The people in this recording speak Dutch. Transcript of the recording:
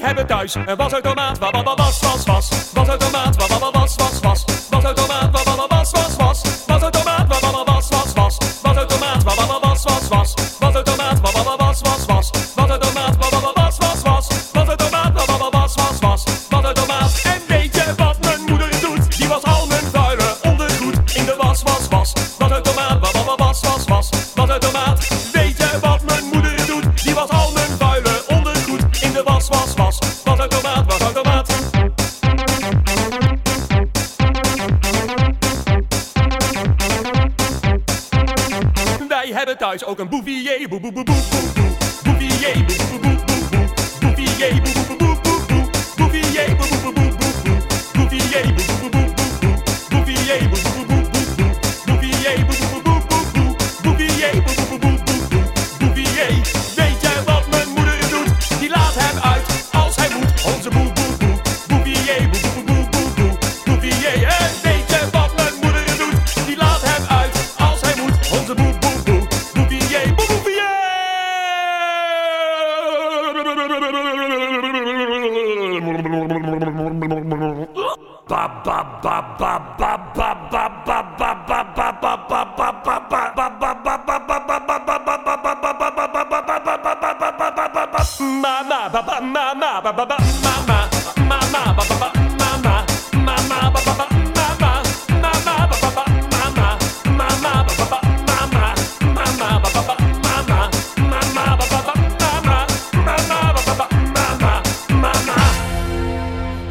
hebben thuis een wasautomaat. Wa wa wa was was was. Wasautomaat. Wa wa wa was was was. Wasautomaat. Wa wa wa was was was. Wasautomaat. Wa wa wa was was was. Wasautomaat. Wa wa wa was was was. Wasautomaat. Wa wa wa was was was. Wasautomaat. Wa wa wa was was was. Wasautomaat. Wa wa wa was was was. Wasautomaat. En weet je wat mijn moeder doet? Die was al mijn vuile ondergoed in de was was was. Wij hebben thuis ook een bouvier, boe boe boe boe boe bouvier. Ba ba ba ba ba ba